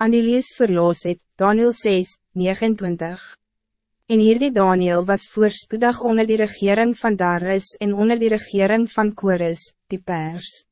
aan die lees verloos het, Daniel 6, 29. En hierdie Daniel was voorspoedig onder die regering van Darius en onder die regering van Kores, die pers.